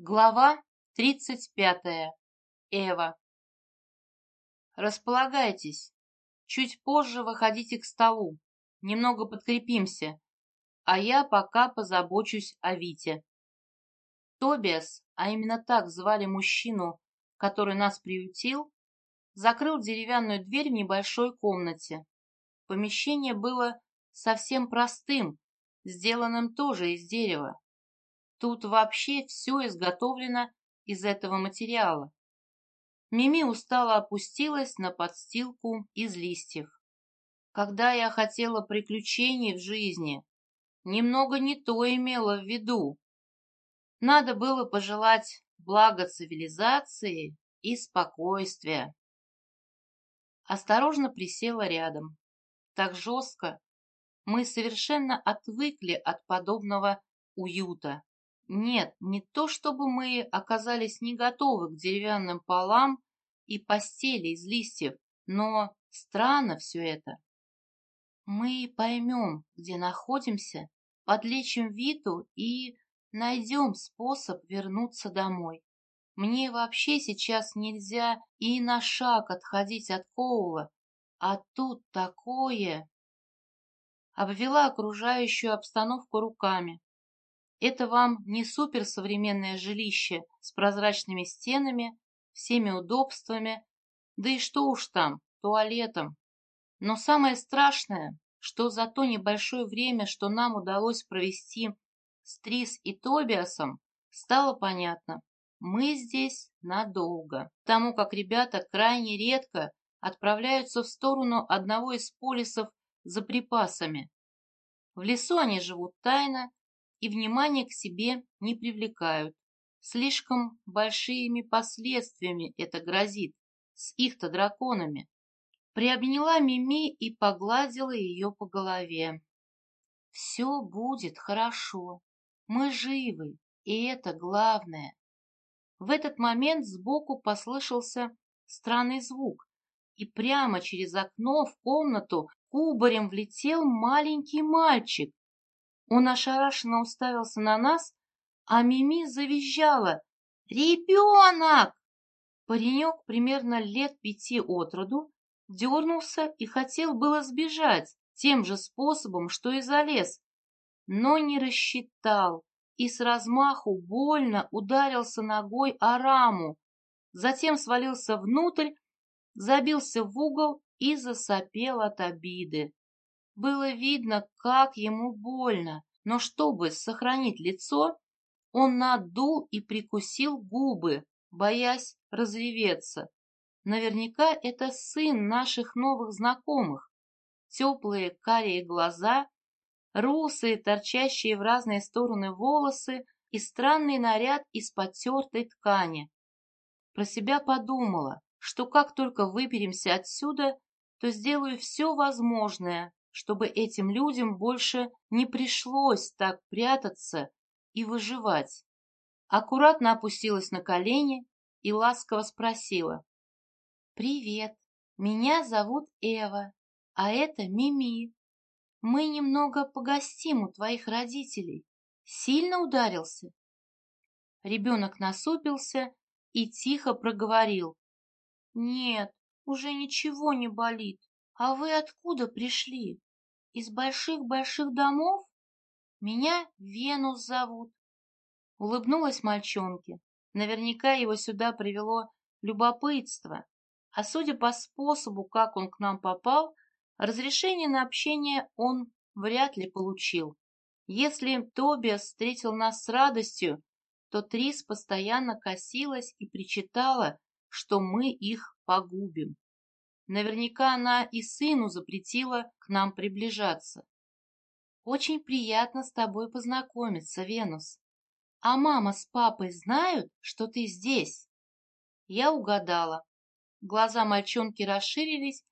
Глава тридцать пятая. Эва. Располагайтесь. Чуть позже выходите к столу. Немного подкрепимся. А я пока позабочусь о Вите. Тобиас, а именно так звали мужчину, который нас приютил, закрыл деревянную дверь в небольшой комнате. Помещение было совсем простым, сделанным тоже из дерева. Тут вообще все изготовлено из этого материала. Мими устало опустилась на подстилку из листьев. Когда я хотела приключений в жизни, немного не то имела в виду. Надо было пожелать блага цивилизации и спокойствия. Осторожно присела рядом. Так жестко. Мы совершенно отвыкли от подобного уюта. Нет, не то чтобы мы оказались не готовы к деревянным полам и постели из листьев, но странно все это. Мы поймем, где находимся, подлечим Виту и найдем способ вернуться домой. Мне вообще сейчас нельзя и на шаг отходить от Коула, а тут такое... Обвела окружающую обстановку руками. Это вам не суперсовременное жилище с прозрачными стенами, всеми удобствами, да и что уж там, туалетом. Но самое страшное, что за то небольшое время, что нам удалось провести с Трис и Тобиасом, стало понятно. Мы здесь надолго, потому как ребята крайне редко отправляются в сторону одного из полисов за припасами. В лесу они живут тайно и внимания к себе не привлекают. Слишком большими последствиями это грозит с их-то драконами. Приобняла Мими и погладила ее по голове. Все будет хорошо. Мы живы, и это главное. В этот момент сбоку послышался странный звук, и прямо через окно в комнату кубарем влетел маленький мальчик он ошарашенно уставился на нас, а Мими завизжала. «Ребенок!» Паренек примерно лет пяти от роду дернулся и хотел было сбежать тем же способом, что и залез, но не рассчитал и с размаху больно ударился ногой о раму, затем свалился внутрь, забился в угол и засопел от обиды. Было видно, как ему больно, но чтобы сохранить лицо, он надул и прикусил губы, боясь разреветься. Наверняка это сын наших новых знакомых. Теплые карие глаза, русые, торчащие в разные стороны волосы и странный наряд из потертой ткани. Про себя подумала, что как только выберемся отсюда, то сделаю все возможное, чтобы этим людям больше не пришлось так прятаться и выживать. Аккуратно опустилась на колени и ласково спросила. «Привет, меня зовут Эва, а это Мими. Мы немного погостим у твоих родителей. Сильно ударился?» Ребенок насупился и тихо проговорил. «Нет, уже ничего не болит. А вы откуда пришли?» Из больших-больших домов? Меня Венус зовут. Улыбнулась мальчонке. Наверняка его сюда привело любопытство. А судя по способу, как он к нам попал, разрешение на общение он вряд ли получил. Если Тобиас встретил нас с радостью, то Трис постоянно косилась и причитала, что мы их погубим. Наверняка она и сыну запретила к нам приближаться. Очень приятно с тобой познакомиться, Венус. А мама с папой знают, что ты здесь? Я угадала. Глаза мальчонки расширились,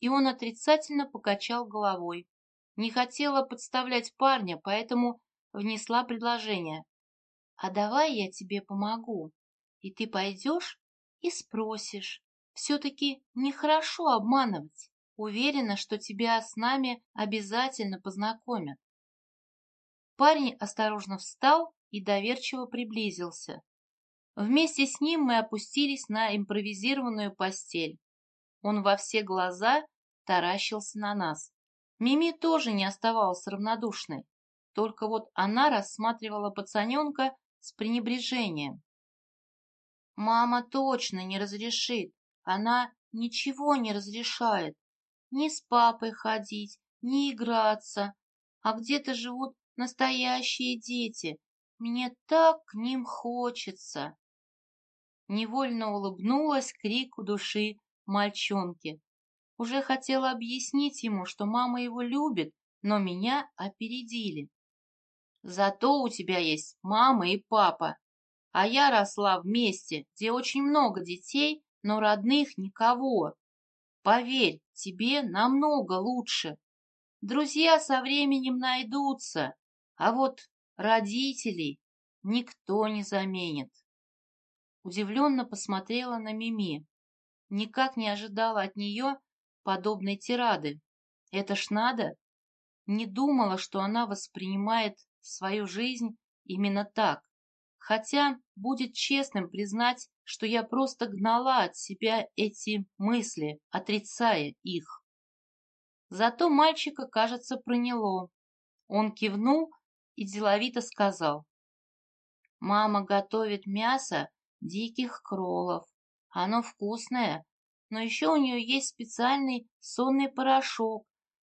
и он отрицательно покачал головой. Не хотела подставлять парня, поэтому внесла предложение. А давай я тебе помогу, и ты пойдешь и спросишь, все-таки нехорошо обманывать. Уверена, что тебя с нами обязательно познакомят. Парень осторожно встал и доверчиво приблизился. Вместе с ним мы опустились на импровизированную постель. Он во все глаза таращился на нас. Мими тоже не оставалась равнодушной, только вот она рассматривала пацаненка с пренебрежением. «Мама точно не разрешит, она ничего не разрешает. Ни с папой ходить, ни играться. А где-то живут настоящие дети. Мне так к ним хочется!» Невольно улыбнулась крику души мальчонки. Уже хотела объяснить ему, что мама его любит, но меня опередили. Зато у тебя есть мама и папа, а я росла в месте, где очень много детей, но родных никого. Поверь, тебе намного лучше. Друзья со временем найдутся, а вот родителей никто не заменит. Удивленно посмотрела на Мими. Никак не ожидала от нее подобной тирады. Это ж надо. Не думала, что она воспринимает свою жизнь именно так. Хотя будет честным признать, что я просто гнала от себя эти мысли, отрицая их. Зато мальчика, кажется, проняло. Он кивнул и деловито сказал. «Мама готовит мясо диких кролов. Оно вкусное, но еще у нее есть специальный сонный порошок.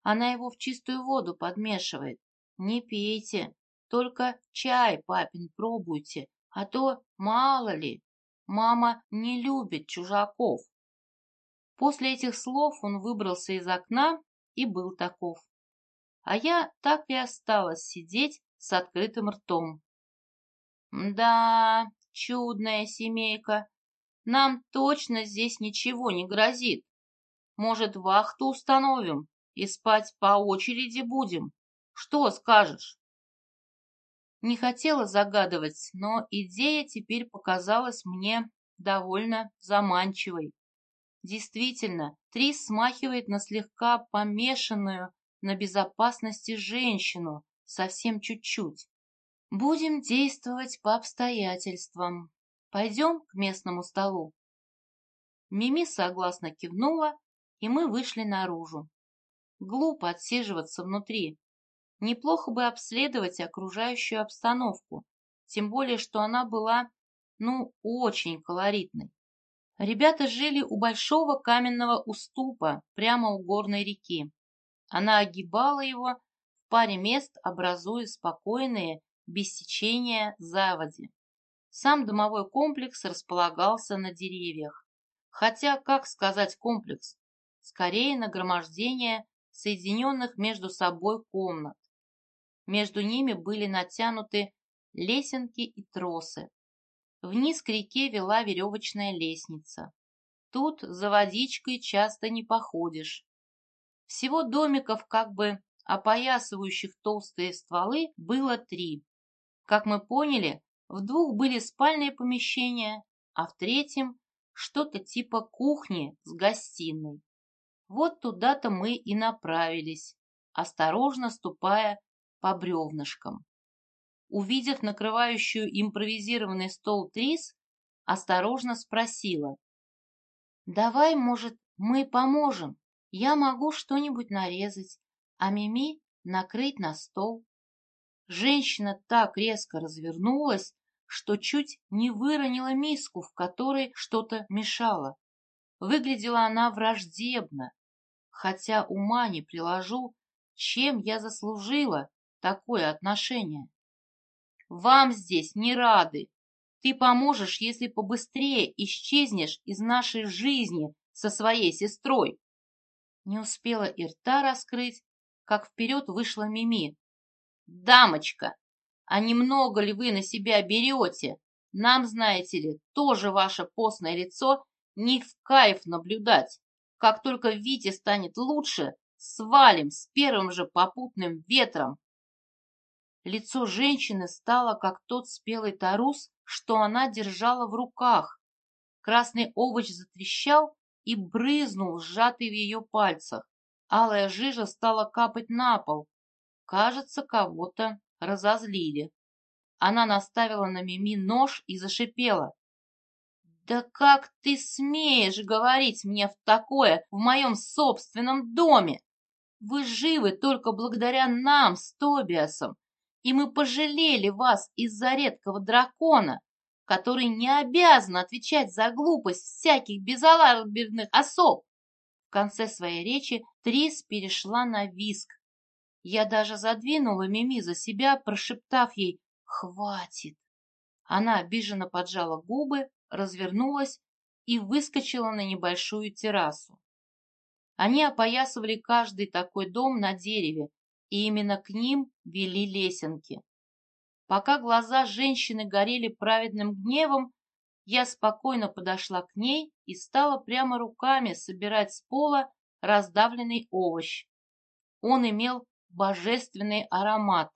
Она его в чистую воду подмешивает. Не пейте, только чай папин пробуйте, а то мало ли. Мама не любит чужаков. После этих слов он выбрался из окна и был таков. А я так и осталась сидеть с открытым ртом. Да, чудная семейка. Нам точно здесь ничего не грозит. Может, вахту установим и спать по очереди будем? Что скажешь? Не хотела загадывать, но идея теперь показалась мне довольно заманчивой. Действительно, Трис смахивает на слегка помешанную на безопасности женщину, совсем чуть-чуть. Будем действовать по обстоятельствам. Пойдем к местному столу. Мими согласно кивнула, и мы вышли наружу. Глупо отсиживаться внутри. Неплохо бы обследовать окружающую обстановку, тем более, что она была, ну, очень колоритной. Ребята жили у большого каменного уступа прямо у горной реки. Она огибала его в паре мест, образуя спокойные, без течения заводи. Сам домовой комплекс располагался на деревьях. Хотя, как сказать комплекс? Скорее нагромождение соединенных между собой комнат. Между ними были натянуты лесенки и тросы. Вниз к реке вела веревочная лестница. Тут за водичкой часто не походишь. Всего домиков, как бы опоясывающих толстые стволы, было три. Как мы поняли, в двух были спальные помещения, а в третьем что-то типа кухни с гостиной. Вот туда-то мы и направились, осторожно ступая по бревнышкам. Увидев накрывающую импровизированный стол Трис, осторожно спросила. «Давай, может, мы поможем? Я могу что-нибудь нарезать, а Мими накрыть на стол». Женщина так резко развернулась, что чуть не выронила миску, в которой что-то мешало. Выглядела она враждебно, хотя ума не приложу, чем я заслужила такое отношение. Вам здесь не рады. Ты поможешь, если побыстрее исчезнешь из нашей жизни со своей сестрой. Не успела и рта раскрыть, как вперед вышла Мими. Дамочка, а немного ли вы на себя берете? Нам, знаете ли, тоже ваше постное лицо не в кайф наблюдать. Как только Вите станет лучше, свалим с первым же попутным ветром. Лицо женщины стало, как тот спелый тарус, что она держала в руках. Красный овощ затрещал и брызнул, сжатый в ее пальцах. Алая жижа стала капать на пол. Кажется, кого-то разозлили. Она наставила на Мими нож и зашипела. «Да как ты смеешь говорить мне в такое в моем собственном доме? Вы живы только благодаря нам с Тобиасом, и мы пожалели вас из-за редкого дракона, который не обязан отвечать за глупость всяких безалаберных особ. В конце своей речи Трис перешла на виск. Я даже задвинула Мими за себя, прошептав ей «Хватит!». Она обиженно поджала губы, развернулась и выскочила на небольшую террасу. Они опоясывали каждый такой дом на дереве, и именно к ним вели лесенки. Пока глаза женщины горели праведным гневом, я спокойно подошла к ней и стала прямо руками собирать с пола раздавленный овощ. Он имел божественный аромат,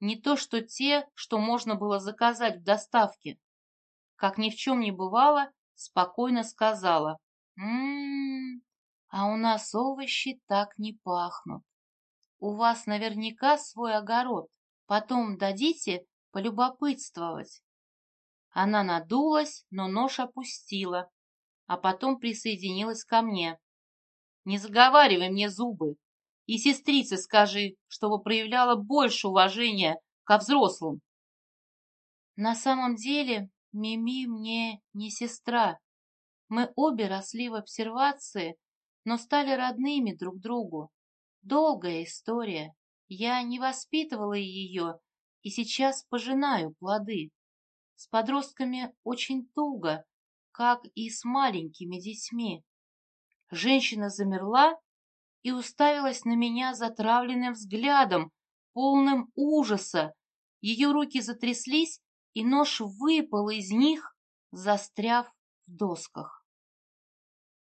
не то что те, что можно было заказать в доставке. Как ни в чем не бывало, спокойно сказала, «М-м, а у нас овощи так не пахнут. У вас наверняка свой огород. Потом дадите полюбопытствовать. Она надулась, но нож опустила, а потом присоединилась ко мне. Не заговаривай мне зубы. И сестрице скажи, чтобы проявляла больше уважения ко взрослым. На самом деле Мими мне не сестра. Мы обе росли в обсервации, но стали родными друг другу. Долгая история. Я не воспитывала ее и сейчас пожинаю плоды. С подростками очень туго, как и с маленькими детьми. Женщина замерла и уставилась на меня затравленным взглядом, полным ужаса. Ее руки затряслись, и нож выпал из них, застряв в досках.